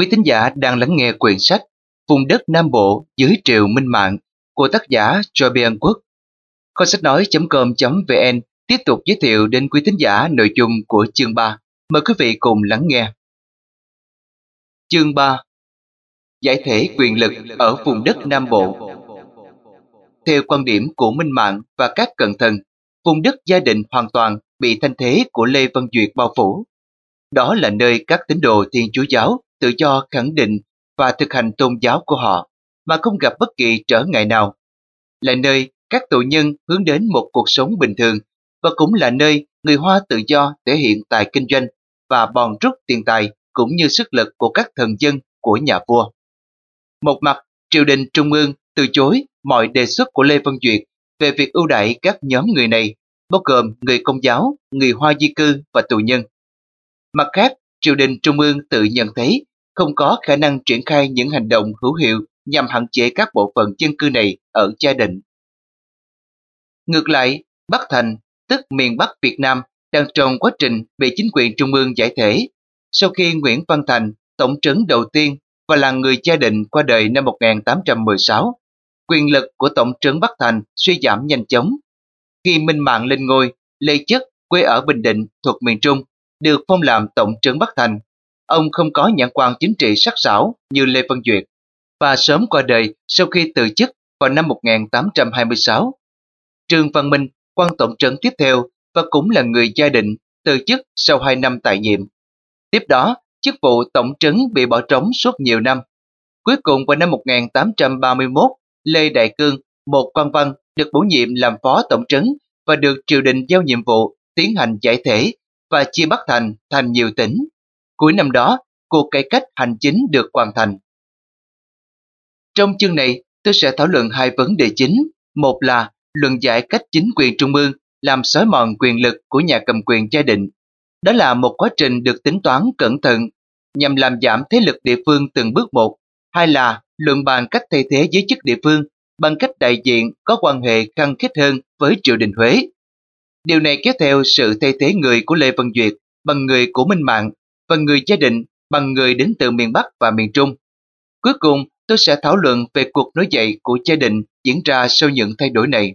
Quý thính giả đang lắng nghe quyển sách Vùng đất Nam Bộ dưới triều minh mạng của tác giả Jobian Quốc. Kho sách nói.com.vn tiếp tục giới thiệu đến quý thính giả nội dung của chương 3. Mời quý vị cùng lắng nghe. Chương 3 Giải thể quyền lực ở vùng đất Nam Bộ Theo quan điểm của Minh Mạng và các cận thần, vùng đất gia đình hoàn toàn bị thanh thế của Lê Văn Duyệt bao phủ. Đó là nơi các tín đồ Thiên Chúa Giáo tự do khẳng định và thực hành tôn giáo của họ mà không gặp bất kỳ trở ngại nào. Là nơi các tù nhân hướng đến một cuộc sống bình thường và cũng là nơi người Hoa tự do thể hiện tài kinh doanh và bòn rút tiền tài cũng như sức lực của các thần dân của nhà vua. Một mặt, triều đình trung ương từ chối mọi đề xuất của Lê Văn Duyệt về việc ưu đãi các nhóm người này, bao gồm người công giáo, người Hoa di cư và tù nhân. Mặt khác, triều đình trung ương tự nhận thấy không có khả năng triển khai những hành động hữu hiệu nhằm hạn chế các bộ phận dân cư này ở gia định. Ngược lại, Bắc Thành, tức miền Bắc Việt Nam, đang trong quá trình bị chính quyền trung ương giải thể. Sau khi Nguyễn Văn Thành, tổng trấn đầu tiên và là người gia định qua đời năm 1816, quyền lực của tổng trấn Bắc Thành suy giảm nhanh chóng. Khi Minh Mạng lên ngôi, Lê Chất, quê ở Bình Định thuộc miền Trung, được phong làm tổng trấn Bắc Thành Ông không có nhãn quan chính trị sắc sảo như Lê Văn Duyệt và sớm qua đời sau khi từ chức vào năm 1826. Trương Văn Minh, quan tổng trấn tiếp theo và cũng là người gia định từ chức sau 2 năm tại nhiệm. Tiếp đó, chức vụ tổng trấn bị bỏ trống suốt nhiều năm. Cuối cùng vào năm 1831, Lê Đại Cương, một quan văn, được bổ nhiệm làm phó tổng trấn và được triều đình giao nhiệm vụ tiến hành giải thể và chia Bắc Thành thành nhiều tỉnh Cuối năm đó, cuộc cải cách hành chính được hoàn thành. Trong chương này, tôi sẽ thảo luận hai vấn đề chính. Một là luận giải cách chính quyền trung ương làm xói mòn quyền lực của nhà cầm quyền gia định. Đó là một quá trình được tính toán cẩn thận nhằm làm giảm thế lực địa phương từng bước một. Hai là luận bàn cách thay thế giới chức địa phương bằng cách đại diện có quan hệ khăng khít hơn với triều đình Huế. Điều này kéo theo sự thay thế người của Lê Văn Duyệt bằng người của Minh Mạng và người gia đình bằng người đến từ miền Bắc và miền Trung. Cuối cùng, tôi sẽ thảo luận về cuộc nổi dậy của gia đình diễn ra sau những thay đổi này.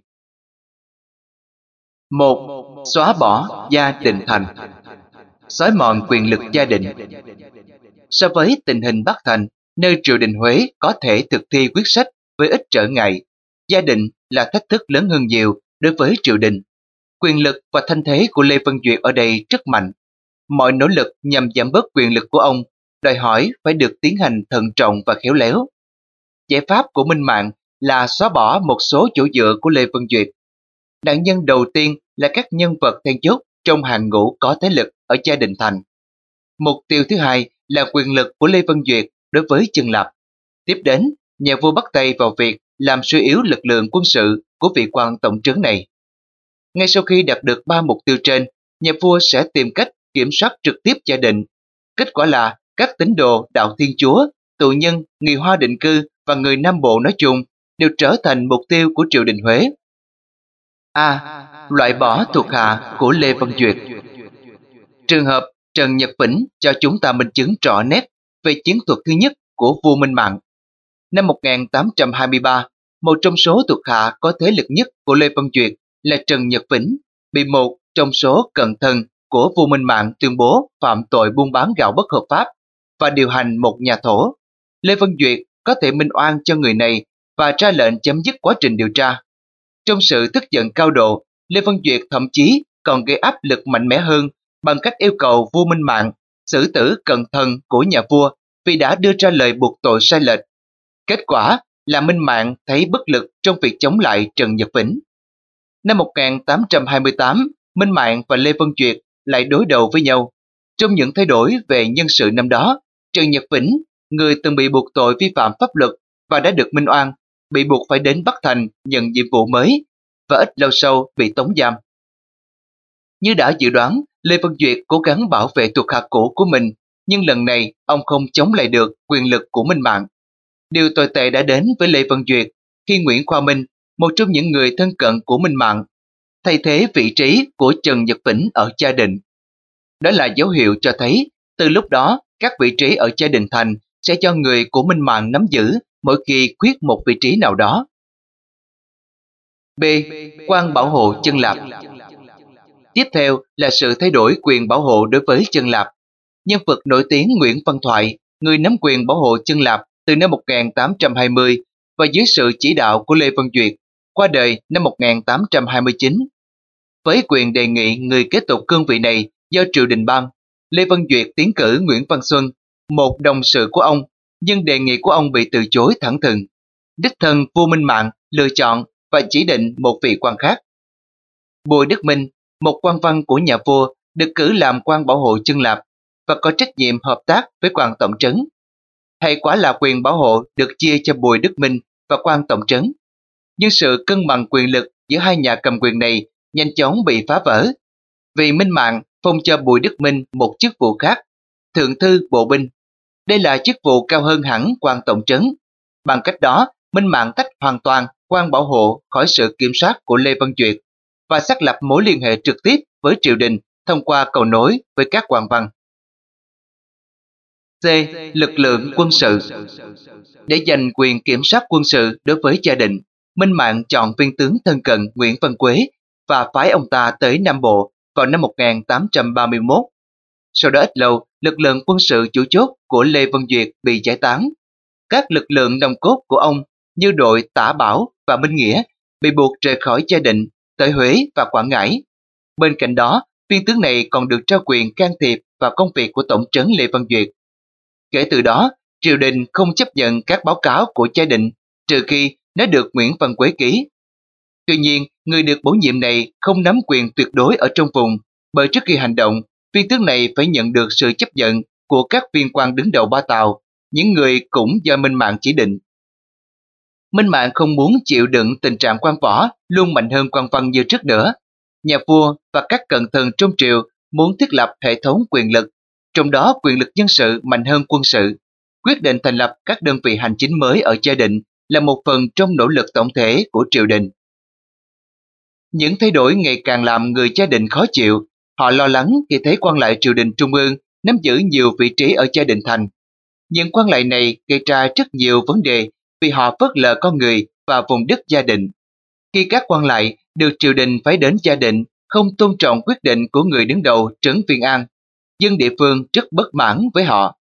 một Xóa bỏ gia đình thành Xói mòn quyền lực gia đình So với tình hình Bắc Thành, nơi triều đình Huế có thể thực thi quyết sách với ít trở ngại, gia đình là thách thức lớn hơn nhiều đối với triều đình. Quyền lực và thanh thế của Lê Văn Duyệt ở đây rất mạnh Mọi nỗ lực nhằm giảm bớt quyền lực của ông đòi hỏi phải được tiến hành thận trọng và khéo léo. Giải pháp của Minh Mạng là xóa bỏ một số chỗ dựa của Lê Văn Duyệt. Nạn nhân đầu tiên là các nhân vật then chốt trong hàng ngũ có thế lực ở gia đình thành. Mục tiêu thứ hai là quyền lực của Lê Văn Duyệt đối với Trần Lập. Tiếp đến, nhà vua bắt tay vào việc làm suy yếu lực lượng quân sự của vị quan tổng trướng này. Ngay sau khi đạt được ba mục tiêu trên, nhà vua sẽ tìm cách kiểm soát trực tiếp gia đình. Kết quả là các tín đồ đạo Thiên Chúa, tù nhân, người Hoa định cư và người Nam Bộ nói chung đều trở thành mục tiêu của triều đình Huế. A. loại bỏ thuộc hạ của Lê Văn Duyệt Trường hợp Trần Nhật Vĩnh cho chúng ta minh chứng rõ nét về chiến thuật thứ nhất của vua Minh Mạng. Năm 1823, một trong số thuộc hạ có thế lực nhất của Lê Văn Duyệt là Trần Nhật Vĩnh, bị một trong số cận thần của vua Minh Mạng tuyên bố phạm tội buôn bán gạo bất hợp pháp và điều hành một nhà thổ. Lê Văn Duyệt có thể minh oan cho người này và ra lệnh chấm dứt quá trình điều tra. Trong sự tức giận cao độ, Lê Văn Duyệt thậm chí còn gây áp lực mạnh mẽ hơn bằng cách yêu cầu vua Minh Mạng xử tử cận thần của nhà vua vì đã đưa ra lời buộc tội sai lệch. Kết quả là Minh Mạng thấy bất lực trong việc chống lại Trần Nhật Vĩnh. Năm 1828, Minh Mạng và Lê Văn Duyệt lại đối đầu với nhau. Trong những thay đổi về nhân sự năm đó, Trần Nhật Vĩnh, người từng bị buộc tội vi phạm pháp luật và đã được minh oan, bị buộc phải đến Bắc Thành nhận nhiệm vụ mới và ít lâu sau bị tống giam. Như đã dự đoán, Lê Văn Duyệt cố gắng bảo vệ thuộc hạ cũ của mình, nhưng lần này ông không chống lại được quyền lực của Minh Mạng. Điều tồi tệ đã đến với Lê Văn Duyệt khi Nguyễn Khoa Minh, một trong những người thân cận của Minh Mạng, thay thế vị trí của Trần Nhật Vĩnh ở gia đình. Đó là dấu hiệu cho thấy từ lúc đó các vị trí ở gia đình thành sẽ cho người của Minh Mạng nắm giữ mỗi khi quyết một vị trí nào đó. B. Quan bảo hộ chân lạp Tiếp theo là sự thay đổi quyền bảo hộ đối với chân lạp. Nhân vật nổi tiếng Nguyễn Văn Thoại, người nắm quyền bảo hộ chân lạp từ năm 1820 và dưới sự chỉ đạo của Lê Văn Duyệt, qua đời năm 1829. Với quyền đề nghị người kế tục cương vị này do triều đình ban, Lê Văn Duyệt tiến cử Nguyễn Văn Xuân, một đồng sự của ông, nhưng đề nghị của ông bị từ chối thẳng thừng. Đích thân vua Minh Mạng lựa chọn và chỉ định một vị quan khác. Bùi Đức Minh, một quan văn của nhà vua, được cử làm quan bảo hộ chân lạp và có trách nhiệm hợp tác với quan tổng trấn. Hay quả là quyền bảo hộ được chia cho Bùi Đức Minh và quan tổng trấn. Nhưng sự cân bằng quyền lực giữa hai nhà cầm quyền này nhanh chóng bị phá vỡ. Vì Minh Mạng phong cho Bùi Đức Minh một chức vụ khác, Thượng thư Bộ binh. Đây là chức vụ cao hơn hẳn quan tổng trấn. Bằng cách đó, Minh Mạng tách hoàn toàn quan bảo hộ khỏi sự kiểm soát của Lê Văn Duyệt và xác lập mối liên hệ trực tiếp với triều đình thông qua cầu nối với các quan văn. C. Lực lượng quân sự Để giành quyền kiểm soát quân sự đối với gia đình, Minh Mạng chọn viên tướng thân cận Nguyễn Văn Quế và phái ông ta tới Nam Bộ vào năm 1831. Sau đó ít lâu, lực lượng quân sự chủ chốt của Lê Văn Duyệt bị giải tán. Các lực lượng nòng cốt của ông như đội Tả Bảo và Minh Nghĩa bị buộc rời khỏi gia định tới Huế và Quảng Ngãi. Bên cạnh đó, viên tướng này còn được trao quyền can thiệp vào công việc của Tổng trấn Lê Văn Duyệt. Kể từ đó, triều đình không chấp nhận các báo cáo của gia định trừ khi nó được Nguyễn Văn Quế ký. Tuy nhiên, người được bổ nhiệm này không nắm quyền tuyệt đối ở trong vùng, bởi trước khi hành động, viên tướng này phải nhận được sự chấp nhận của các viên quan đứng đầu ba tàu, những người cũng do Minh Mạng chỉ định. Minh Mạng không muốn chịu đựng tình trạng quan võ luôn mạnh hơn quan văn như trước nữa. Nhà vua và các cận thần trong triều muốn thiết lập hệ thống quyền lực, trong đó quyền lực dân sự mạnh hơn quân sự. Quyết định thành lập các đơn vị hành chính mới ở gia định là một phần trong nỗ lực tổng thể của triều đình. Những thay đổi ngày càng làm người gia đình khó chịu, họ lo lắng khi thấy quan lại triều đình trung ương nắm giữ nhiều vị trí ở gia đình thành. Những quan lại này gây ra rất nhiều vấn đề vì họ phớt lờ con người và vùng đất gia đình. Khi các quan lại được triều đình phải đến gia đình không tôn trọng quyết định của người đứng đầu trấn Viên An, dân địa phương rất bất mãn với họ.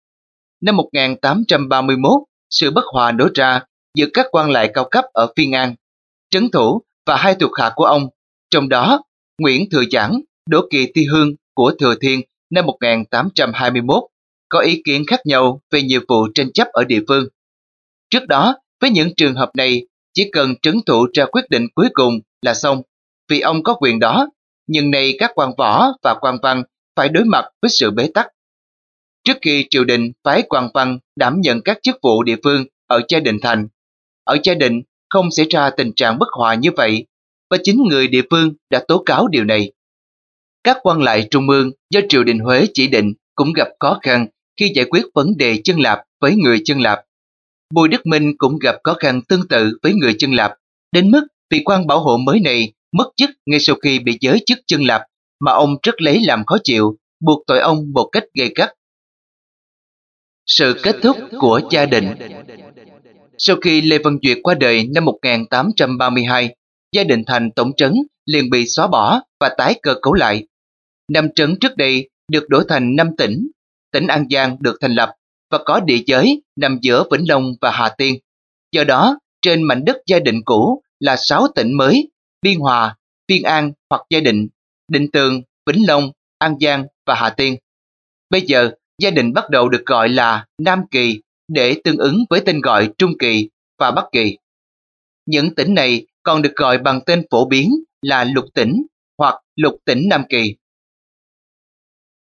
Năm 1831, sự bất hòa nổ ra giữa các quan lại cao cấp ở Phiên An, trấn thủ và hai thuộc hạ của ông, trong đó Nguyễn Thừa Giảng, Đỗ Kỳ Thi Hương của Thừa Thiên năm 1821 có ý kiến khác nhau về nhiều vụ tranh chấp ở địa phương. Trước đó, với những trường hợp này, chỉ cần trấn thủ ra quyết định cuối cùng là xong, vì ông có quyền đó, nhưng nay các quan võ và quan văn phải đối mặt với sự bế tắc. Trước khi triều đình phái quan văn đảm nhận các chức vụ địa phương ở gia đình thành, ở gia đình không xảy ra tình trạng bất hòa như vậy, và chính người địa phương đã tố cáo điều này. Các quan lại trung ương do triều đình Huế chỉ định cũng gặp khó khăn khi giải quyết vấn đề chân lạp với người chân lạp. Bùi Đức Minh cũng gặp khó khăn tương tự với người chân lạp, đến mức vị quan bảo hộ mới này mất chức ngay sau khi bị giới chức chân lạp mà ông rất lấy làm khó chịu, buộc tội ông một cách gây gắt. Sự kết thúc của gia đình Sau khi Lê Văn Duyệt qua đời năm 1832, gia đình thành tổng trấn liền bị xóa bỏ và tái cơ cấu lại. Năm trấn trước đây được đổi thành năm tỉnh, tỉnh An Giang được thành lập và có địa giới nằm giữa Vĩnh Long và Hà Tiên. Do đó, trên mảnh đất gia định cũ là 6 tỉnh mới, Biên Hòa, Biên An hoặc Gia Định, Định Tường, Vĩnh Long, An Giang và Hà Tiên. Bây giờ, gia đình bắt đầu được gọi là Nam Kỳ để tương ứng với tên gọi Trung Kỳ và Bắc Kỳ. Những tỉnh này còn được gọi bằng tên phổ biến là lục tỉnh hoặc lục tỉnh Nam Kỳ.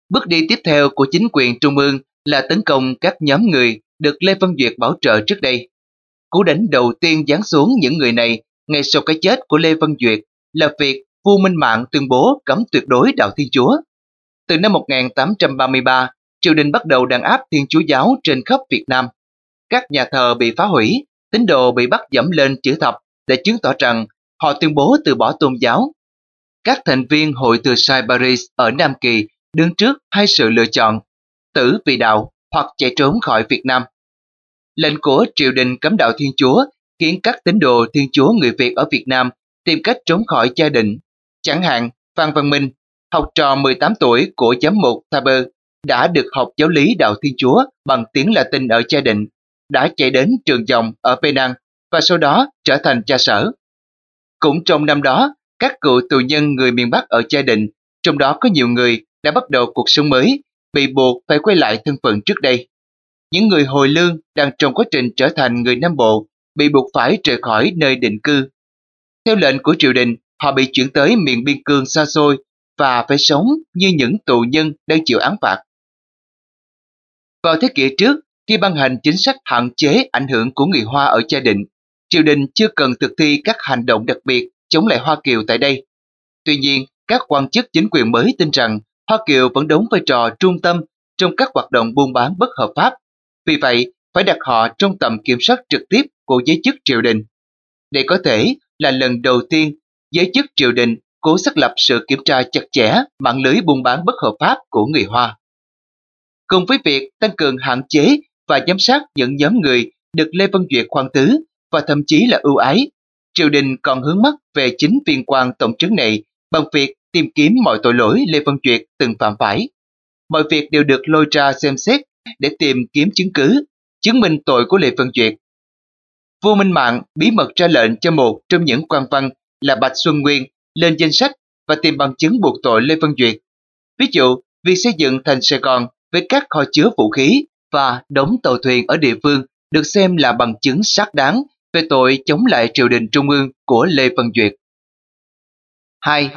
Bước đi tiếp theo của chính quyền trung ương là tấn công các nhóm người được Lê Văn Duyệt bảo trợ trước đây. Cú đánh đầu tiên giáng xuống những người này ngay sau cái chết của Lê Văn Duyệt là việc vua Minh Mạng tuyên bố cấm tuyệt đối đạo Thiên Chúa. Từ năm 1833, triều đình bắt đầu đàn áp Thiên Chúa giáo trên khắp Việt Nam. Các nhà thờ bị phá hủy, tín đồ bị bắt dẫm lên chữ thập để chứng tỏ rằng họ tuyên bố từ bỏ tôn giáo. Các thành viên hội từ Sai Paris ở Nam Kỳ đứng trước hai sự lựa chọn, tử vì đạo hoặc chạy trốn khỏi Việt Nam. Lệnh của triều đình cấm đạo Thiên Chúa khiến các tín đồ Thiên Chúa người Việt ở Việt Nam tìm cách trốn khỏi gia đình. Chẳng hạn, Phan Văn Minh, học trò 18 tuổi của giám mục Taber, đã được học giáo lý đạo Thiên Chúa bằng tiếng Latin ở gia đình, đã chạy đến trường dòng ở Penang và sau đó trở thành cha sở. Cũng trong năm đó, các cựu tù nhân người miền Bắc ở gia đình, trong đó có nhiều người đã bắt đầu cuộc sống mới, bị buộc phải quay lại thân phận trước đây. Những người hồi lương đang trong quá trình trở thành người Nam Bộ bị buộc phải rời khỏi nơi định cư. Theo lệnh của triều đình, họ bị chuyển tới miền biên cương xa xôi và phải sống như những tù nhân đang chịu án phạt. Vào thế kỷ trước, khi ban hành chính sách hạn chế ảnh hưởng của người Hoa ở gia đình, triều đình chưa cần thực thi các hành động đặc biệt chống lại Hoa Kiều tại đây. Tuy nhiên, các quan chức chính quyền mới tin rằng Hoa Kiều vẫn đóng vai trò trung tâm trong các hoạt động buôn bán bất hợp pháp. Vì vậy, phải đặt họ trong tầm kiểm soát trực tiếp của giới chức triều đình. Đây có thể là lần đầu tiên giới chức triều đình cố xác lập sự kiểm tra chặt chẽ mạng lưới buôn bán bất hợp pháp của người Hoa. Cùng với việc tăng cường hạn chế và giám sát những nhóm người được Lê Văn Duyệt khoan tứ và thậm chí là ưu ái, triều đình còn hướng mắt về chính viên quan tổng trấn này bằng việc tìm kiếm mọi tội lỗi Lê Văn Duyệt từng phạm phải. Mọi việc đều được lôi ra xem xét để tìm kiếm chứng cứ, chứng minh tội của Lê Văn Duyệt. Vua Minh Mạng bí mật ra lệnh cho một trong những quan văn là Bạch Xuân Nguyên lên danh sách và tìm bằng chứng buộc tội Lê Văn Duyệt. Ví dụ, việc xây dựng thành Sài Gòn với các kho chứa vũ khí và đóng tàu thuyền ở địa phương được xem là bằng chứng xác đáng về tội chống lại triều đình trung ương của Lê Văn Duyệt. 2.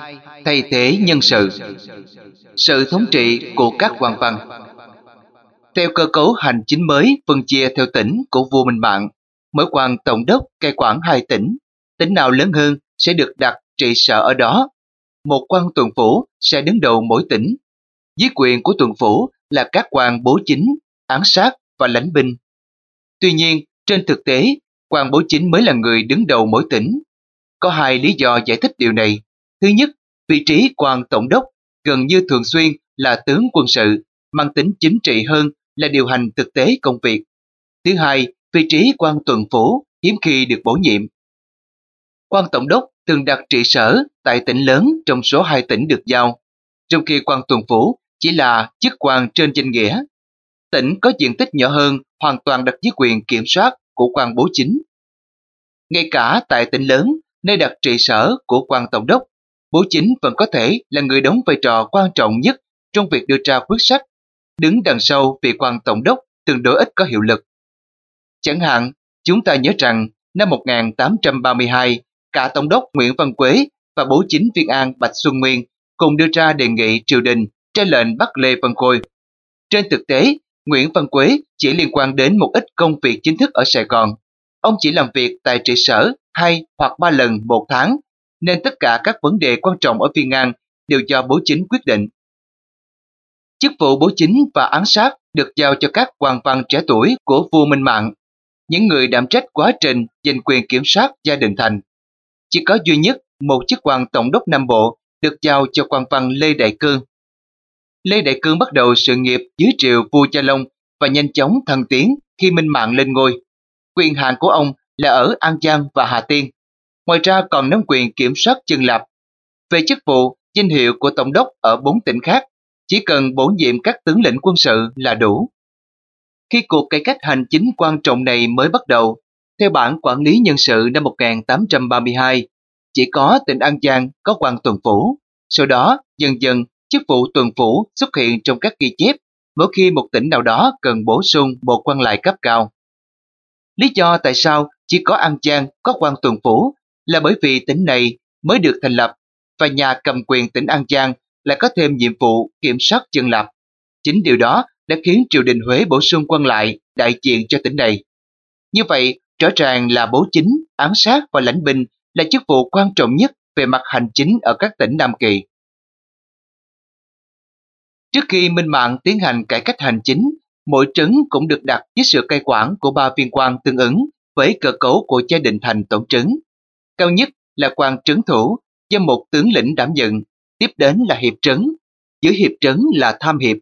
Thay thế nhân sự Sự thống trị của các quan văn Theo cơ cấu hành chính mới phân chia theo tỉnh của vua Minh Mạng, mỗi quan tổng đốc cai quản hai tỉnh, tỉnh nào lớn hơn sẽ được đặt trị sở ở đó. Một quan tuần phủ sẽ đứng đầu mỗi tỉnh. Dưới quyền của tuần phủ là các quan bố chính, án sát và lãnh binh. Tuy nhiên, trên thực tế, quan bố chính mới là người đứng đầu mỗi tỉnh. Có hai lý do giải thích điều này. Thứ nhất, vị trí quan tổng đốc gần như thường xuyên là tướng quân sự, mang tính chính trị hơn là điều hành thực tế công việc. Thứ hai, vị trí quan tuần phủ hiếm khi được bổ nhiệm. Quan tổng đốc thường đặt trị sở tại tỉnh lớn trong số hai tỉnh được giao, trong khi quan tuần phủ chỉ là chức quan trên danh nghĩa. Tỉnh có diện tích nhỏ hơn hoàn toàn đặt dưới quyền kiểm soát của quan bố chính. Ngay cả tại tỉnh lớn, nơi đặt trị sở của quan tổng đốc, bố chính vẫn có thể là người đóng vai trò quan trọng nhất trong việc đưa ra quyết sách, đứng đằng sau vị quan tổng đốc tương đối ít có hiệu lực. Chẳng hạn, chúng ta nhớ rằng năm 1832, cả tổng đốc Nguyễn Văn Quế và bố chính Viên An Bạch Xuân Nguyên cùng đưa ra đề nghị triều đình ra lệnh bắt Lê Văn Khôi. Trên thực tế, Nguyễn Văn Quế chỉ liên quan đến một ít công việc chính thức ở Sài Gòn. Ông chỉ làm việc tại trị sở hai hoặc ba lần một tháng, nên tất cả các vấn đề quan trọng ở Viên An đều do bố chính quyết định. Chức vụ bố chính và án sát được giao cho các quan văn trẻ tuổi của vua Minh Mạng, những người đảm trách quá trình giành quyền kiểm soát gia đình thành. Chỉ có duy nhất một chức quan tổng đốc Nam Bộ được giao cho quan văn Lê Đại Cương. Lê Đại Cương bắt đầu sự nghiệp dưới triều vua Cha Long và nhanh chóng thăng tiến khi Minh Mạng lên ngôi. Quyền hạn của ông là ở An Giang và Hà Tiên. Ngoài ra còn nắm quyền kiểm soát chân lập. Về chức vụ, danh hiệu của tổng đốc ở bốn tỉnh khác, chỉ cần bổ nhiệm các tướng lĩnh quân sự là đủ. Khi cuộc cải cách hành chính quan trọng này mới bắt đầu, theo bản quản lý nhân sự năm 1832, chỉ có tỉnh An Giang có quan tuần phủ. Sau đó, dần dần, chức vụ tuần phủ xuất hiện trong các ghi chép mỗi khi một tỉnh nào đó cần bổ sung một quan lại cấp cao. Lý do tại sao chỉ có An Giang có quan tuần phủ là bởi vì tỉnh này mới được thành lập và nhà cầm quyền tỉnh An Giang lại có thêm nhiệm vụ kiểm soát dân lập. Chính điều đó đã khiến triều đình Huế bổ sung quan lại đại diện cho tỉnh này. Như vậy, rõ ràng là bố chính, án sát và lãnh binh là chức vụ quan trọng nhất về mặt hành chính ở các tỉnh Nam Kỳ. Trước khi Minh Mạng tiến hành cải cách hành chính, mỗi trấn cũng được đặt dưới sự cai quản của ba viên quan tương ứng với cơ cấu của gia đình thành tổng trấn. Cao nhất là quan trấn thủ do một tướng lĩnh đảm nhận, tiếp đến là hiệp trấn, dưới hiệp trấn là tham hiệp.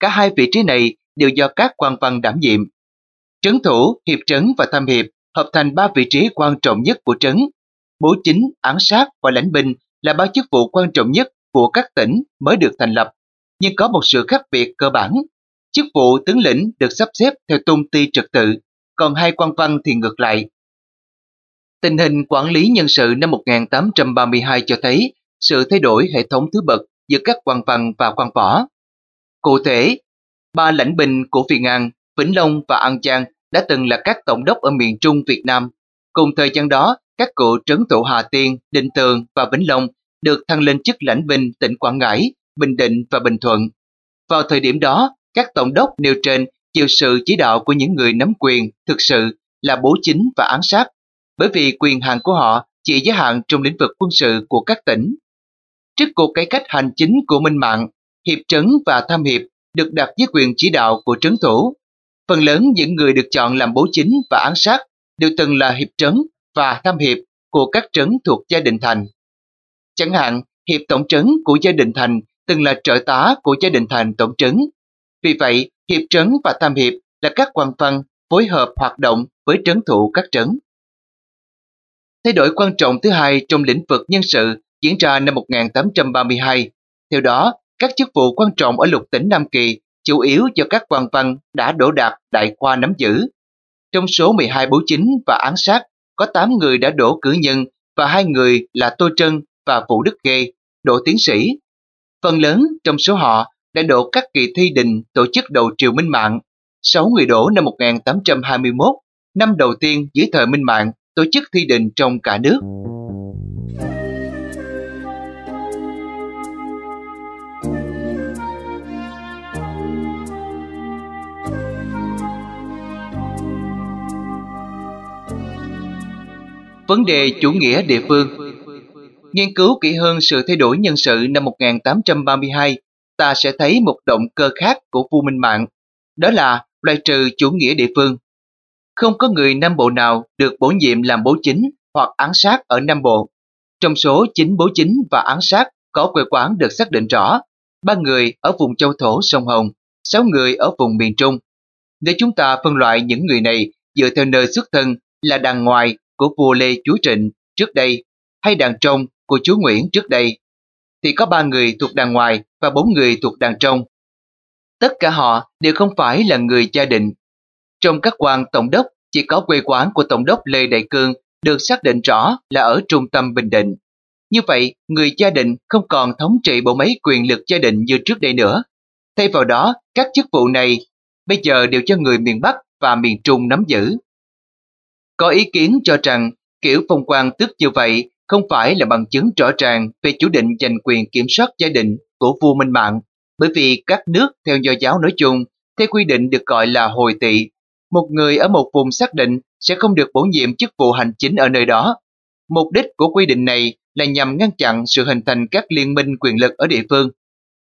Cả hai vị trí này đều do các quan văn đảm nhiệm. Trấn thủ, hiệp trấn và tham hiệp hợp thành ba vị trí quan trọng nhất của trấn. Bố chính, án sát và lãnh binh là ba chức vụ quan trọng nhất của các tỉnh mới được thành lập, nhưng có một sự khác biệt cơ bản. Chức vụ tướng lĩnh được sắp xếp theo tôn ti trật tự, còn hai quan văn thì ngược lại. Tình hình quản lý nhân sự năm 1832 cho thấy sự thay đổi hệ thống thứ bậc giữa các quan văn và quan võ. Cụ thể, ba lãnh binh của Việt An, Vĩnh Long và An Giang đã từng là các tổng đốc ở miền Trung Việt Nam. Cùng thời gian đó, các cựu trấn thủ Hà Tiên, Định Tường và Vĩnh Long được thăng lên chức lãnh binh tỉnh Quảng Ngãi, Bình Định và Bình Thuận. Vào thời điểm đó, các tổng đốc nêu trên chịu sự chỉ đạo của những người nắm quyền thực sự là bố chính và án sát, bởi vì quyền hạn của họ chỉ giới hạn trong lĩnh vực quân sự của các tỉnh. Trước cuộc cải cách hành chính của Minh Mạng, hiệp trấn và tham hiệp được đặt dưới quyền chỉ đạo của trấn thủ. Phần lớn những người được chọn làm bố chính và án sát đều từng là hiệp trấn và tham hiệp của các trấn thuộc gia đình thành. Chẳng hạn, hiệp tổng trấn của gia đình thành từng là trợ tá của gia đình thành tổng trấn. Vì vậy, hiệp trấn và tham hiệp là các quan văn phối hợp hoạt động với trấn thủ các trấn. Thay đổi quan trọng thứ hai trong lĩnh vực nhân sự diễn ra năm 1832. Theo đó, các chức vụ quan trọng ở lục tỉnh Nam Kỳ chủ yếu do các quan văn đã đổ đạt đại khoa nắm giữ. Trong số 12 bố chính và án sát, có 8 người đã đổ cử nhân và hai người là Tô Trân và Vũ Đức Ghê, đổ tiến sĩ. Phần lớn trong số họ đã đổ các kỳ thi đình tổ chức đầu triều Minh Mạng. 6 người đổ năm 1821, năm đầu tiên dưới thời Minh Mạng tổ chức thi đình trong cả nước. Vấn đề chủ nghĩa địa phương Nghiên cứu kỹ hơn sự thay đổi nhân sự năm 1832, ta sẽ thấy một động cơ khác của vua Minh Mạng, đó là loại trừ chủ nghĩa địa phương. Không có người Nam Bộ nào được bổ nhiệm làm bố chính hoặc án sát ở Nam Bộ. Trong số chính bố chính và án sát có quê quán được xác định rõ, ba người ở vùng châu thổ sông Hồng, sáu người ở vùng miền Trung. Nếu chúng ta phân loại những người này dựa theo nơi xuất thân là đàn ngoài của vua Lê Chúa Trịnh trước đây hay đàn trong của chúa Nguyễn trước đây, thì có ba người thuộc đàn ngoài và bốn người thuộc đàn trong. Tất cả họ đều không phải là người gia định. Trong các quan tổng đốc, chỉ có quê quán của tổng đốc Lê Đại Cương được xác định rõ là ở trung tâm Bình Định. Như vậy, người gia định không còn thống trị bộ máy quyền lực gia định như trước đây nữa. Thay vào đó, các chức vụ này bây giờ đều cho người miền Bắc và miền Trung nắm giữ. Có ý kiến cho rằng kiểu phong quan tức như vậy không phải là bằng chứng rõ ràng về chủ định giành quyền kiểm soát gia đình của vua Minh Mạng, bởi vì các nước theo do giáo nói chung, theo quy định được gọi là hồi tị, một người ở một vùng xác định sẽ không được bổ nhiệm chức vụ hành chính ở nơi đó. Mục đích của quy định này là nhằm ngăn chặn sự hình thành các liên minh quyền lực ở địa phương.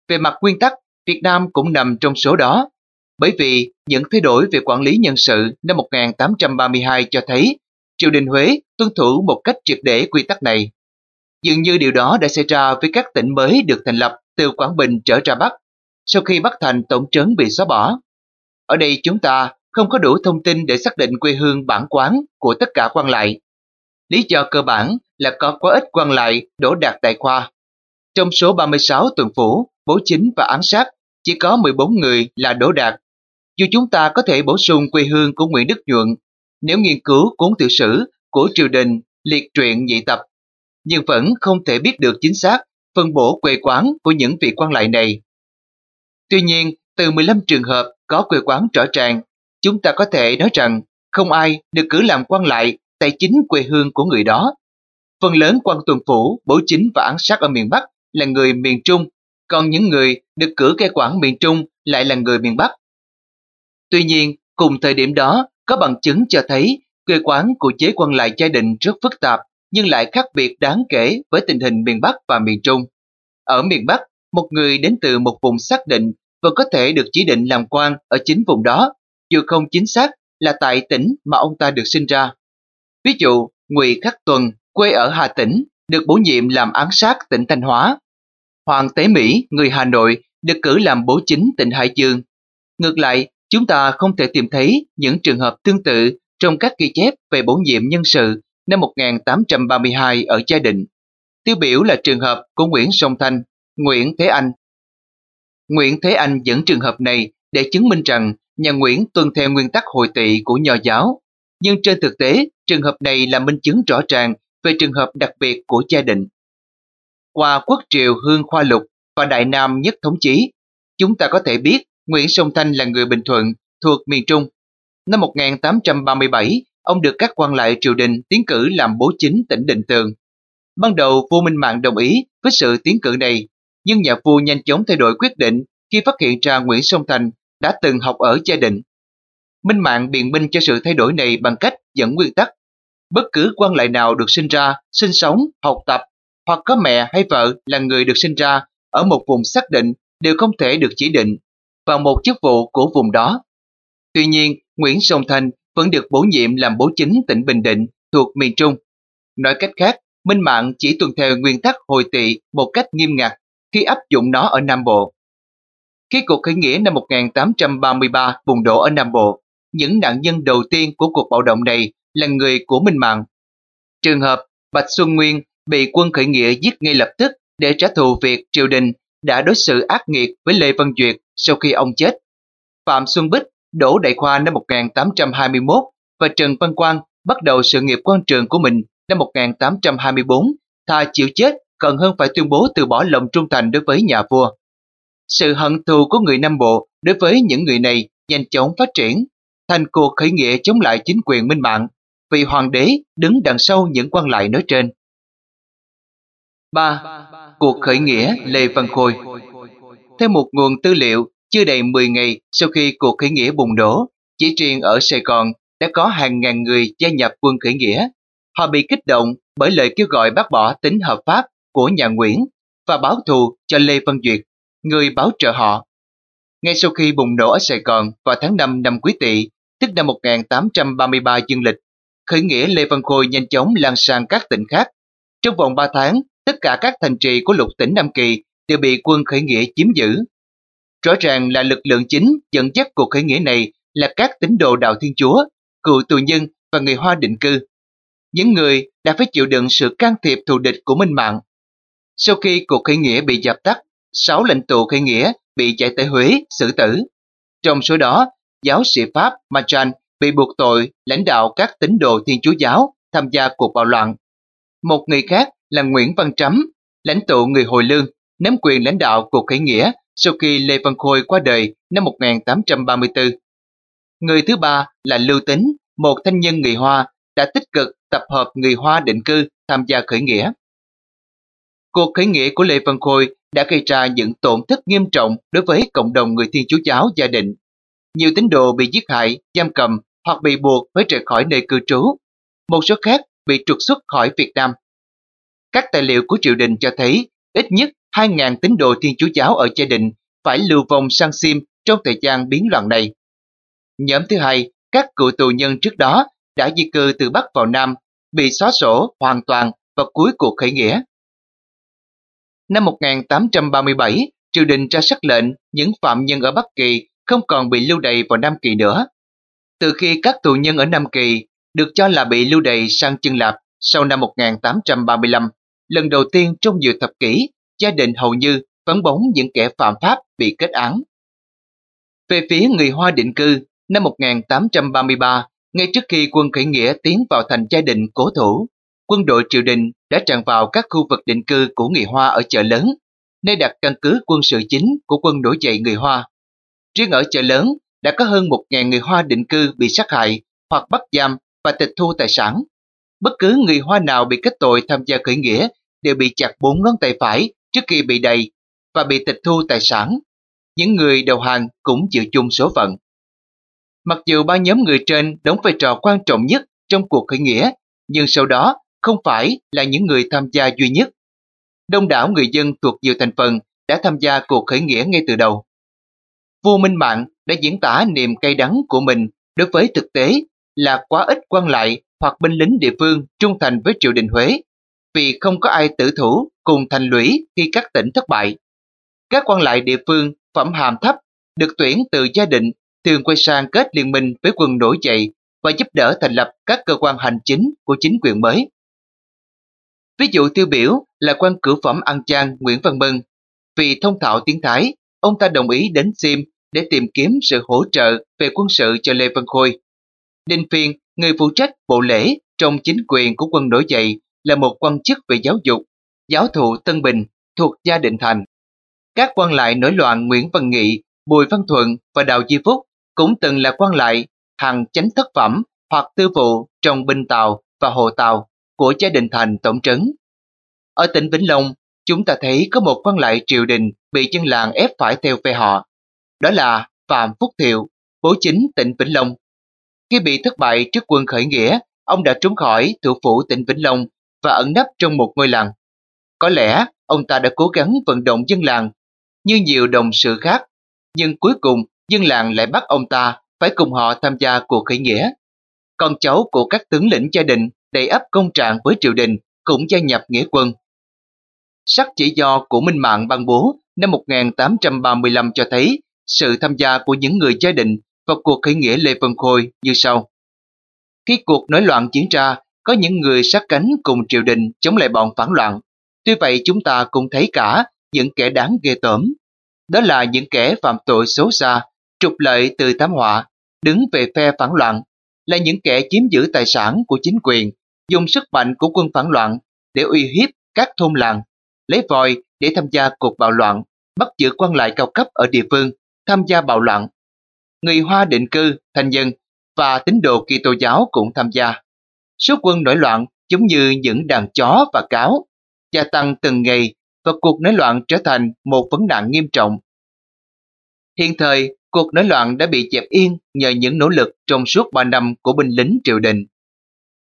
Về mặt nguyên tắc, Việt Nam cũng nằm trong số đó, bởi vì những thay đổi về quản lý nhân sự năm 1832 cho thấy triều đình Huế tuân thủ một cách triệt để quy tắc này. Dường như điều đó đã xảy ra với các tỉnh mới được thành lập từ Quảng Bình trở ra Bắc, sau khi Bắc Thành tổng trấn bị xóa bỏ. Ở đây chúng ta không có đủ thông tin để xác định quê hương bản quán của tất cả quan lại. Lý do cơ bản là có quá ít quan lại đổ đạt đại khoa. Trong số 36 tuần phủ, bố chính và án sát, chỉ có 14 người là đổ đạt. Dù chúng ta có thể bổ sung quê hương của Nguyễn Đức Nhuận nếu nghiên cứu cuốn tiểu sử của triều đình liệt truyện nhị tập, nhưng vẫn không thể biết được chính xác phân bổ quê quán của những vị quan lại này. Tuy nhiên, từ 15 trường hợp có quê quán rõ ràng, chúng ta có thể nói rằng không ai được cử làm quan lại tại chính quê hương của người đó. Phần lớn quan tuần phủ, bố chính và án sát ở miền Bắc là người miền Trung, còn những người được cử cai quản miền Trung lại là người miền Bắc. Tuy nhiên, cùng thời điểm đó, có bằng chứng cho thấy quê quán của chế quan lại gia đình rất phức tạp nhưng lại khác biệt đáng kể với tình hình miền Bắc và miền Trung. Ở miền Bắc, một người đến từ một vùng xác định vẫn có thể được chỉ định làm quan ở chính vùng đó, dù không chính xác là tại tỉnh mà ông ta được sinh ra. Ví dụ, Ngụy Khắc Tuần, quê ở Hà Tĩnh, được bổ nhiệm làm án sát tỉnh Thanh Hóa. Hoàng Tế Mỹ, người Hà Nội, được cử làm bố chính tỉnh Hải Dương. Ngược lại, chúng ta không thể tìm thấy những trường hợp tương tự trong các ghi chép về bổ nhiệm nhân sự năm 1832 ở Gia Định. Tiêu biểu là trường hợp của Nguyễn Song Thanh, Nguyễn Thế Anh. Nguyễn Thế Anh dẫn trường hợp này để chứng minh rằng nhà Nguyễn tuân theo nguyên tắc hội tị của nho giáo. Nhưng trên thực tế, trường hợp này là minh chứng rõ ràng về trường hợp đặc biệt của gia định. Qua quốc triều Hương Khoa Lục và Đại Nam Nhất Thống Chí, chúng ta có thể biết Nguyễn Song Thanh là người Bình Thuận thuộc miền Trung. Năm 1837, ông được các quan lại triều đình tiến cử làm bố chính tỉnh Định Tường. Ban đầu vua Minh Mạng đồng ý với sự tiến cử này, nhưng nhà vua nhanh chóng thay đổi quyết định khi phát hiện ra Nguyễn Song Thành đã từng học ở gia định. Minh Mạng biện minh cho sự thay đổi này bằng cách dẫn nguyên tắc. Bất cứ quan lại nào được sinh ra, sinh sống, học tập hoặc có mẹ hay vợ là người được sinh ra ở một vùng xác định đều không thể được chỉ định vào một chức vụ của vùng đó. Tuy nhiên, Nguyễn Sông Thanh vẫn được bổ nhiệm làm bố chính tỉnh Bình Định thuộc miền Trung. Nói cách khác, Minh Mạng chỉ tuân theo nguyên tắc hồi tị một cách nghiêm ngặt khi áp dụng nó ở Nam Bộ. Khi cuộc khởi nghĩa năm 1833 bùng nổ ở Nam Bộ, những nạn nhân đầu tiên của cuộc bạo động này là người của Minh Mạng. Trường hợp Bạch Xuân Nguyên bị quân khởi nghĩa giết ngay lập tức để trả thù việc triều đình đã đối xử ác nghiệt với Lê Văn Duyệt sau khi ông chết. Phạm Xuân Bích đổ đại khoa năm 1821 và Trần Văn Quang bắt đầu sự nghiệp quan trường của mình năm 1824, thà chịu chết cần hơn phải tuyên bố từ bỏ lòng trung thành đối với nhà vua. Sự hận thù của người Nam Bộ đối với những người này nhanh chóng phát triển, thành cuộc khởi nghĩa chống lại chính quyền minh mạng, vì hoàng đế đứng đằng sau những quan lại nói trên. 3. Cuộc khởi nghĩa Lê Văn Khôi theo một nguồn tư liệu, chưa đầy 10 ngày sau khi cuộc khởi nghĩa bùng nổ, chỉ riêng ở Sài Gòn đã có hàng ngàn người gia nhập quân khởi nghĩa. Họ bị kích động bởi lời kêu gọi bác bỏ tính hợp pháp của nhà Nguyễn và báo thù cho Lê Văn Duyệt người bảo trợ họ. Ngay sau khi bùng nổ ở Sài Gòn vào tháng 5 năm Quý Tỵ, tức năm 1833 dương lịch, khởi nghĩa Lê Văn Khôi nhanh chóng lan sang các tỉnh khác. Trong vòng 3 tháng, tất cả các thành trì của lục tỉnh Nam Kỳ đều bị quân khởi nghĩa chiếm giữ. Rõ ràng là lực lượng chính dẫn dắt cuộc khởi nghĩa này là các tín đồ đạo Thiên Chúa, cựu tù nhân và người Hoa định cư. Những người đã phải chịu đựng sự can thiệp thù địch của Minh Mạng. Sau khi cuộc khởi nghĩa bị dập tắt, sáu lãnh tụ khởi nghĩa bị chạy tới Huế xử tử. Trong số đó, giáo sĩ Pháp Machan bị buộc tội lãnh đạo các tín đồ Thiên Chúa giáo tham gia cuộc bạo loạn. Một người khác là Nguyễn Văn Trắm, lãnh tụ người hồi lương, nắm quyền lãnh đạo cuộc khởi nghĩa sau khi Lê Văn Khôi qua đời năm 1834. Người thứ ba là Lưu Tính, một thanh nhân người Hoa đã tích cực tập hợp người Hoa định cư tham gia khởi nghĩa. Cuộc khởi nghĩa của Lê Văn Khôi đã gây ra những tổn thất nghiêm trọng đối với cộng đồng người Thiên Chúa giáo gia định. Nhiều tín đồ bị giết hại, giam cầm hoặc bị buộc phải rời khỏi nơi cư trú. Một số khác bị trục xuất khỏi Việt Nam. Các tài liệu của triều đình cho thấy ít nhất 2.000 tín đồ Thiên Chúa giáo ở gia định phải lưu vong sang Sim trong thời gian biến loạn này. Nhóm thứ hai, các cựu tù nhân trước đó đã di cư từ Bắc vào Nam, bị xóa sổ hoàn toàn vào cuối cuộc khởi nghĩa. Năm 1837, triều đình ra sắc lệnh những phạm nhân ở Bắc Kỳ không còn bị lưu đày vào Nam Kỳ nữa. Từ khi các tù nhân ở Nam Kỳ được cho là bị lưu đày sang chân lạp sau năm 1835, lần đầu tiên trong nhiều thập kỷ, gia đình hầu như vắng bóng những kẻ phạm pháp bị kết án. Về phía người Hoa định cư, năm 1833, ngay trước khi quân khởi nghĩa tiến vào thành gia đình cố thủ, quân đội triều đình đã tràn vào các khu vực định cư của người Hoa ở chợ lớn, nơi đặt căn cứ quân sự chính của quân nổi dậy người Hoa. Riêng ở chợ lớn đã có hơn 1.000 người Hoa định cư bị sát hại hoặc bắt giam và tịch thu tài sản. Bất cứ người Hoa nào bị kết tội tham gia khởi nghĩa đều bị chặt bốn ngón tay phải trước khi bị đầy và bị tịch thu tài sản. Những người đầu hàng cũng chịu chung số phận. Mặc dù ba nhóm người trên đóng vai trò quan trọng nhất trong cuộc khởi nghĩa, nhưng sau đó không phải là những người tham gia duy nhất. Đông đảo người dân thuộc nhiều thành phần đã tham gia cuộc khởi nghĩa ngay từ đầu. Vua Minh Mạng đã diễn tả niềm cay đắng của mình đối với thực tế là quá ít quan lại hoặc binh lính địa phương trung thành với triều đình Huế, vì không có ai tử thủ cùng thành lũy khi các tỉnh thất bại. Các quan lại địa phương phẩm hàm thấp được tuyển từ gia đình thường quay sang kết liên minh với quân nổi dậy và giúp đỡ thành lập các cơ quan hành chính của chính quyền mới. Ví dụ tiêu biểu là quan cửu phẩm An Giang Nguyễn Văn Mân. Vì thông thạo tiếng Thái, ông ta đồng ý đến Sim để tìm kiếm sự hỗ trợ về quân sự cho Lê Văn Khôi. Đinh Phiên, người phụ trách bộ lễ trong chính quyền của quân nổi dậy, là một quan chức về giáo dục, giáo thụ Tân Bình thuộc gia định thành. Các quan lại nổi loạn Nguyễn Văn Nghị, Bùi Văn Thuận và Đào Di Phúc cũng từng là quan lại hàng chánh thất phẩm hoặc tư vụ trong binh tàu và hồ tàu của gia đình thành tổng trấn. Ở tỉnh Vĩnh Long, chúng ta thấy có một quan lại triều đình bị dân làng ép phải theo về họ. Đó là Phạm Phúc Thiệu, bố chính tỉnh Vĩnh Long. Khi bị thất bại trước quân khởi nghĩa, ông đã trốn khỏi thủ phủ tỉnh Vĩnh Long và ẩn nấp trong một ngôi làng. Có lẽ ông ta đã cố gắng vận động dân làng như nhiều đồng sự khác, nhưng cuối cùng dân làng lại bắt ông ta phải cùng họ tham gia cuộc khởi nghĩa. Con cháu của các tướng lĩnh gia đình đầy ấp công trạng với triều đình cũng gia nhập nghĩa quân. Sắc chỉ do của Minh Mạng ban bố năm 1835 cho thấy sự tham gia của những người gia đình vào cuộc khởi nghĩa Lê Văn Khôi như sau. Khi cuộc nổi loạn diễn ra, có những người sát cánh cùng triều đình chống lại bọn phản loạn. Tuy vậy chúng ta cũng thấy cả những kẻ đáng ghê tởm. Đó là những kẻ phạm tội xấu xa, trục lợi từ thảm họa, đứng về phe phản loạn, là những kẻ chiếm giữ tài sản của chính quyền, dùng sức mạnh của quân phản loạn để uy hiếp các thôn làng, lấy vòi để tham gia cuộc bạo loạn, bắt giữ quan lại cao cấp ở địa phương, tham gia bạo loạn. Người Hoa định cư, thành dân và tín đồ Kitô giáo cũng tham gia. Số quân nổi loạn giống như những đàn chó và cáo, gia tăng từng ngày và cuộc nổi loạn trở thành một vấn nạn nghiêm trọng. Hiện thời, cuộc nổi loạn đã bị dẹp yên nhờ những nỗ lực trong suốt 3 năm của binh lính triều đình.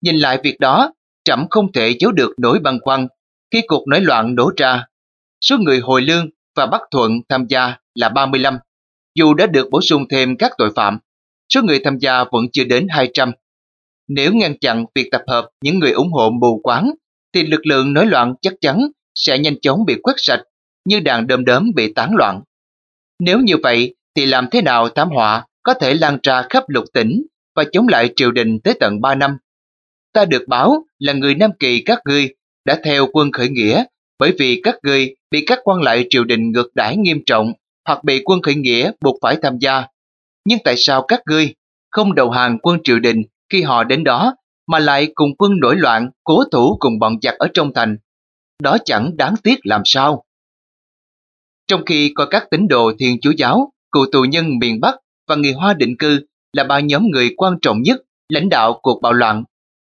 Nhìn lại việc đó, Trẫm không thể giấu được nỗi băn khoăn khi cuộc nổi loạn nổ ra. Số người hồi lương và bắt thuận tham gia là 35. Dù đã được bổ sung thêm các tội phạm, số người tham gia vẫn chưa đến 200. Nếu ngăn chặn việc tập hợp những người ủng hộ mù quáng, thì lực lượng nổi loạn chắc chắn sẽ nhanh chóng bị quét sạch, như đàn đơm đớm bị tán loạn. Nếu như vậy, thì làm thế nào thảm họa có thể lan ra khắp lục tỉnh và chống lại triều đình tới tận 3 năm? Ta được báo là người Nam Kỳ các ngươi đã theo quân khởi nghĩa, bởi vì các ngươi bị các quan lại triều đình ngược đãi nghiêm trọng hoặc bị quân khởi nghĩa buộc phải tham gia. Nhưng tại sao các ngươi không đầu hàng quân triều đình khi họ đến đó mà lại cùng quân nổi loạn cố thủ cùng bọn giặc ở trong thành? Đó chẳng đáng tiếc làm sao. Trong khi có các tín đồ thiên chúa giáo, cựu tù nhân miền Bắc và người Hoa định cư là ba nhóm người quan trọng nhất lãnh đạo cuộc bạo loạn,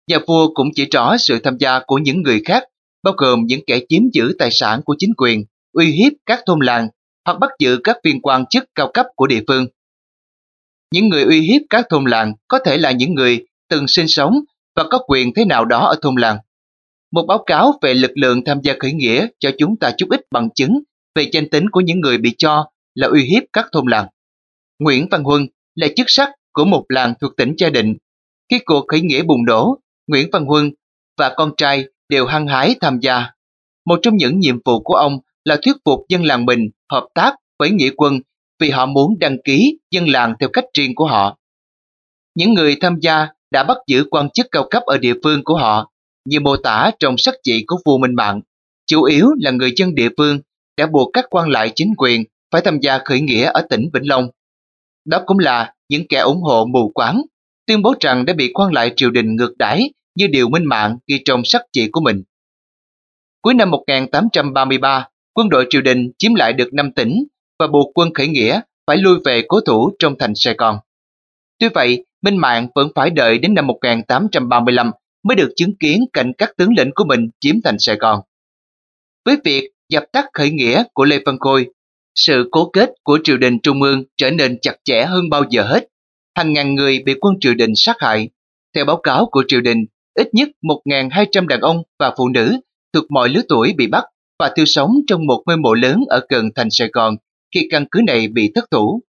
nhà vua cũng chỉ rõ sự tham gia của những người khác, bao gồm những kẻ chiếm giữ tài sản của chính quyền, uy hiếp các thôn làng hoặc bắt giữ các viên quan chức cao cấp của địa phương. Những người uy hiếp các thôn làng có thể là những người từng sinh sống và có quyền thế nào đó ở thôn làng. Một báo cáo về lực lượng tham gia khởi nghĩa cho chúng ta chút ít bằng chứng về danh tính của những người bị cho là uy hiếp các thôn làng. Nguyễn Văn Huân là chức sắc của một làng thuộc tỉnh Gia Định. Khi cuộc khởi nghĩa bùng nổ, Nguyễn Văn Huân và con trai đều hăng hái tham gia. Một trong những nhiệm vụ của ông là thuyết phục dân làng mình hợp tác với nghĩa quân vì họ muốn đăng ký dân làng theo cách riêng của họ. Những người tham gia đã bắt giữ quan chức cao cấp ở địa phương của họ, như mô tả trong sắc chỉ của vua Minh Mạng. Chủ yếu là người dân địa phương đã buộc các quan lại chính quyền phải tham gia khởi nghĩa ở tỉnh Vĩnh Long. Đó cũng là những kẻ ủng hộ mù quáng, tuyên bố rằng đã bị quan lại triều đình ngược đãi như điều minh mạng ghi trong sắc chỉ của mình. Cuối năm 1833, quân đội triều đình chiếm lại được 5 tỉnh và buộc quân khởi nghĩa phải lui về cố thủ trong thành Sài Gòn. Tuy vậy, Minh Mạng vẫn phải đợi đến năm 1835 mới được chứng kiến cảnh các tướng lĩnh của mình chiếm thành Sài Gòn. Với việc dập tắt khởi nghĩa của Lê Văn Khôi, sự cố kết của triều đình trung ương trở nên chặt chẽ hơn bao giờ hết. Hàng ngàn người bị quân triều đình sát hại. Theo báo cáo của triều đình, ít nhất 1.200 đàn ông và phụ nữ thuộc mọi lứa tuổi bị bắt và tiêu sống trong một ngôi mộ lớn ở gần thành Sài Gòn khi căn cứ này bị thất thủ.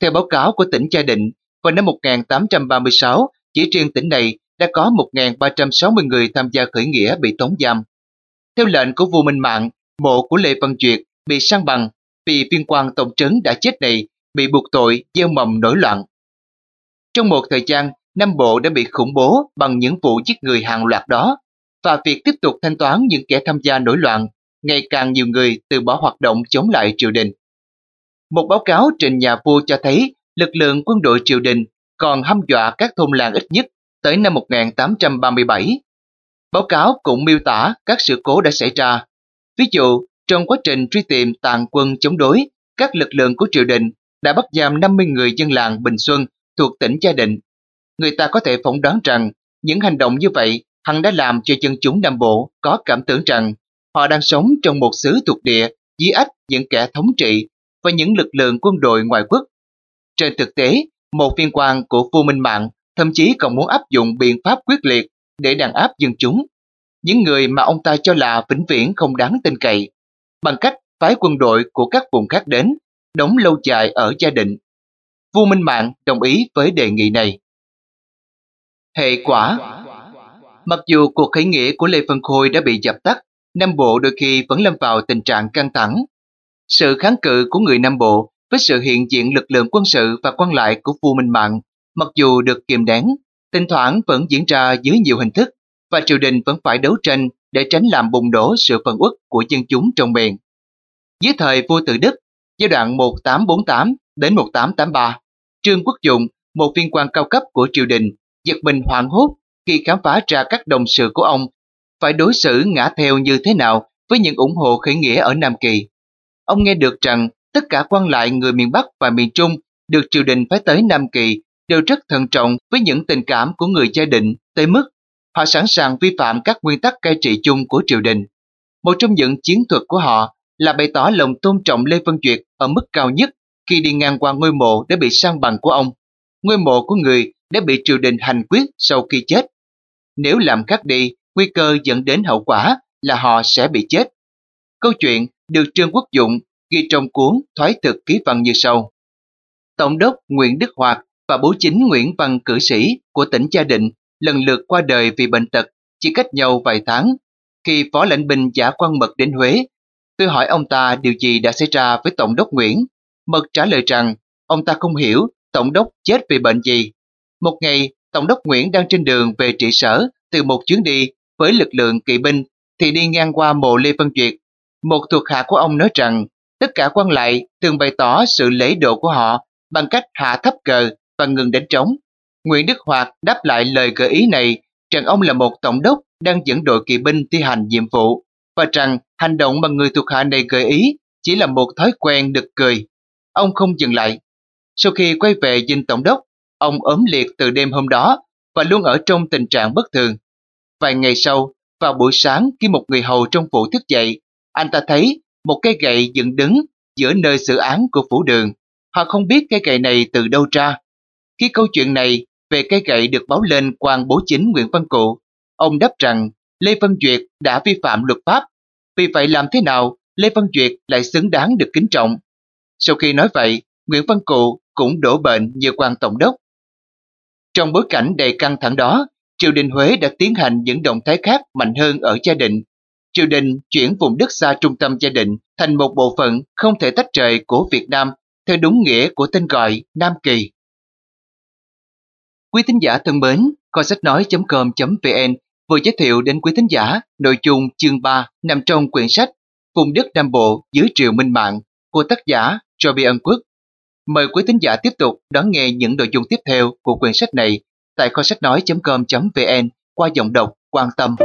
Theo báo cáo của tỉnh Gia Định, vào năm 1836, chỉ riêng tỉnh này đã có 1.360 người tham gia khởi nghĩa bị tống giam. Theo lệnh của vua Minh Mạng, mộ của Lê Văn Duyệt bị sang bằng vì viên quan tổng trấn đã chết này bị buộc tội gieo mầm nổi loạn. Trong một thời gian, Nam Bộ đã bị khủng bố bằng những vụ giết người hàng loạt đó, và việc tiếp tục thanh toán những kẻ tham gia nổi loạn, ngày càng nhiều người từ bỏ hoạt động chống lại triều đình. Một báo cáo trình nhà vua cho thấy lực lượng quân đội triều đình còn hăm dọa các thôn làng ít nhất tới năm 1837. Báo cáo cũng miêu tả các sự cố đã xảy ra. Ví dụ, trong quá trình truy tìm tàn quân chống đối, các lực lượng của triều đình đã bắt giam 50 người dân làng Bình Xuân thuộc tỉnh Gia Định. Người ta có thể phỏng đoán rằng những hành động như vậy hẳn đã làm cho dân chúng Nam Bộ có cảm tưởng rằng họ đang sống trong một xứ thuộc địa dưới ách những kẻ thống trị và những lực lượng quân đội ngoại quốc. Trên thực tế, một viên quan của Phu Minh Mạng thậm chí còn muốn áp dụng biện pháp quyết liệt để đàn áp dân chúng, những người mà ông ta cho là vĩnh viễn không đáng tin cậy, bằng cách phái quân đội của các vùng khác đến, đóng lâu dài ở gia định. Vua Minh Mạng đồng ý với đề nghị này. Hệ quả Mặc dù cuộc khởi nghĩa của Lê Văn Khôi đã bị dập tắt, Nam Bộ đôi khi vẫn lâm vào tình trạng căng thẳng. Sự kháng cự của người Nam Bộ với sự hiện diện lực lượng quân sự và quan lại của vua Minh Mạng, mặc dù được kiềm nén, thỉnh thoảng vẫn diễn ra dưới nhiều hình thức và triều đình vẫn phải đấu tranh để tránh làm bùng nổ sự phân uất của dân chúng trong miền. Dưới thời vua Tự Đức, giai đoạn 1848 đến 1883, Trương Quốc Dụng, một viên quan cao cấp của triều đình, giật mình hoảng hốt khi khám phá ra các đồng sự của ông phải đối xử ngã theo như thế nào với những ủng hộ khởi nghĩa ở Nam Kỳ. Ông nghe được rằng tất cả quan lại người miền Bắc và miền Trung được triều đình phái tới Nam Kỳ đều rất thận trọng với những tình cảm của người gia định tới mức họ sẵn sàng vi phạm các nguyên tắc cai trị chung của triều đình. Một trong những chiến thuật của họ là bày tỏ lòng tôn trọng Lê Văn Duyệt ở mức cao nhất khi đi ngang qua ngôi mộ để bị sang bằng của ông. Ngôi mộ của người đã bị triều đình hành quyết sau khi chết. Nếu làm khác đi, nguy cơ dẫn đến hậu quả là họ sẽ bị chết. Câu chuyện được Trương Quốc Dụng ghi trong cuốn Thoái thực ký văn như sau. Tổng đốc Nguyễn Đức Hoạt và bố chính Nguyễn Văn Cử Sĩ của tỉnh Gia Định lần lượt qua đời vì bệnh tật chỉ cách nhau vài tháng. Khi phó lãnh binh giả quan mật đến Huế, tôi hỏi ông ta điều gì đã xảy ra với Tổng đốc Nguyễn. Mật trả lời rằng ông ta không hiểu Tổng đốc chết vì bệnh gì. Một ngày, Tổng đốc Nguyễn đang trên đường về trị sở từ một chuyến đi với lực lượng kỵ binh thì đi ngang qua mộ Lê Văn Duyệt. Một thuộc hạ của ông nói rằng tất cả quan lại thường bày tỏ sự lễ độ của họ bằng cách hạ thấp cờ và ngừng đánh trống. Nguyễn Đức Hoạt đáp lại lời gợi ý này rằng ông là một tổng đốc đang dẫn đội kỵ binh thi hành nhiệm vụ và rằng hành động mà người thuộc hạ này gợi ý chỉ là một thói quen được cười. Ông không dừng lại. Sau khi quay về dinh tổng đốc, ông ốm liệt từ đêm hôm đó và luôn ở trong tình trạng bất thường. Vài ngày sau, vào buổi sáng khi một người hầu trong phủ thức dậy, anh ta thấy một cây gậy dựng đứng giữa nơi xử án của phủ đường. Họ không biết cây gậy này từ đâu ra. Khi câu chuyện này về cây gậy được báo lên quan bố chính Nguyễn Văn Cụ, ông đáp rằng Lê Văn Duyệt đã vi phạm luật pháp. Vì vậy làm thế nào Lê Văn Duyệt lại xứng đáng được kính trọng? Sau khi nói vậy, Nguyễn Văn Cụ cũng đổ bệnh như quan tổng đốc. Trong bối cảnh đầy căng thẳng đó, triều đình Huế đã tiến hành những động thái khác mạnh hơn ở gia định. Triều đình chuyển vùng đất xa trung tâm gia định thành một bộ phận không thể tách rời của Việt Nam theo đúng nghĩa của tên gọi Nam Kỳ. Quý thính giả thân mến, coi sách nói.com.vn vừa giới thiệu đến quý thính giả nội dung chương 3 nằm trong quyển sách Vùng đất Nam Bộ dưới triều minh mạng của tác giả Joby Ân Quốc. Mời quý thính giả tiếp tục đón nghe những nội dung tiếp theo của quyển sách này tại kho sách nói.com.vn qua giọng đọc quan tâm.